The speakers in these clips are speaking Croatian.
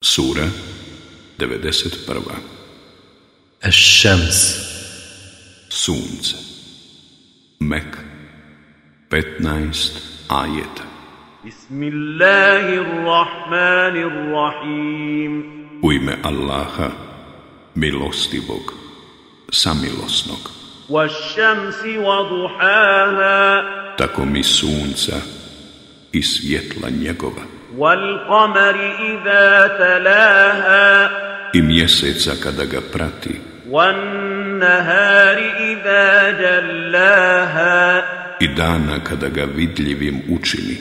Sura 91. Ešems. Sunce. Mek. 15 ajeta. Bismillahirrahmanirrahim. U ime Allaha, milostivog, samilosnog. Wa šemsi wa Duhana Tako mi sunca i svjetla njegova. I mjeseca kada ga prati. I dana kada ga vidljivim učini.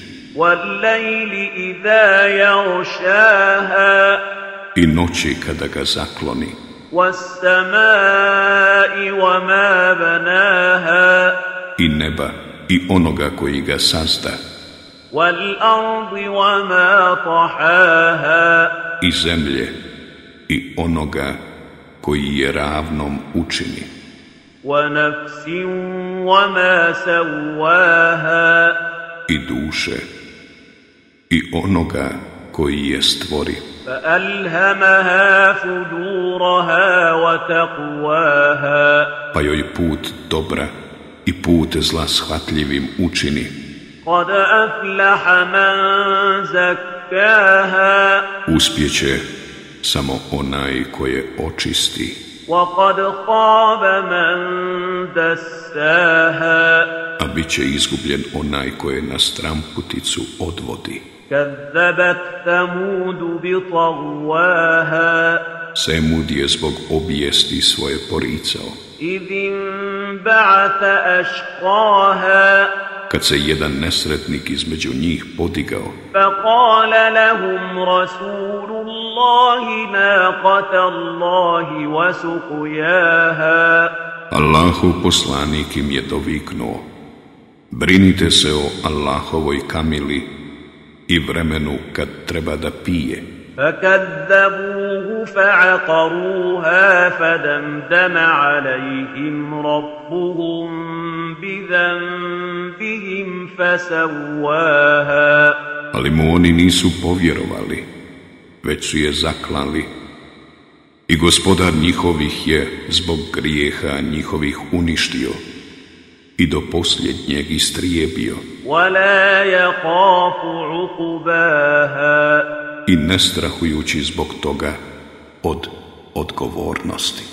I noći kada ga zakloni. I neba i onoga koji ga sazda. I zemlje i onoga koji je ravnom učini. I duše i onoga koji je stvori. Pa joj put dobra i put zla shvatljivim učini. قد أفلح من زكاها uspjeće samo onaj koje očisti, وقد خاب من دساها a bit će izgubljen onaj koje na stramputicu odvodi. كذبت ثمود بطغواها Semud je zbog obijesti svoje poricao, إذ انبعث أشقاها kad se jedan nesretnik između njih podigao, فقال لهم رسول الله ناقة الله وسقياها Allahov poslanik im je doviknuo, brinite se o Allahovoj kamili i vremenu kad treba da pije. فكذبوه فعقروها فدمدم عليهم ربهم بذنبهم فسواها Ali mu oni nisu povjerovali, već su je zaklali. I gospodar njihovih je zbog grijeha njihovih uništio i do posljednjeg istrijebio ولا يخاف عقباها i ne strahujući zbog toga od odgovornosti.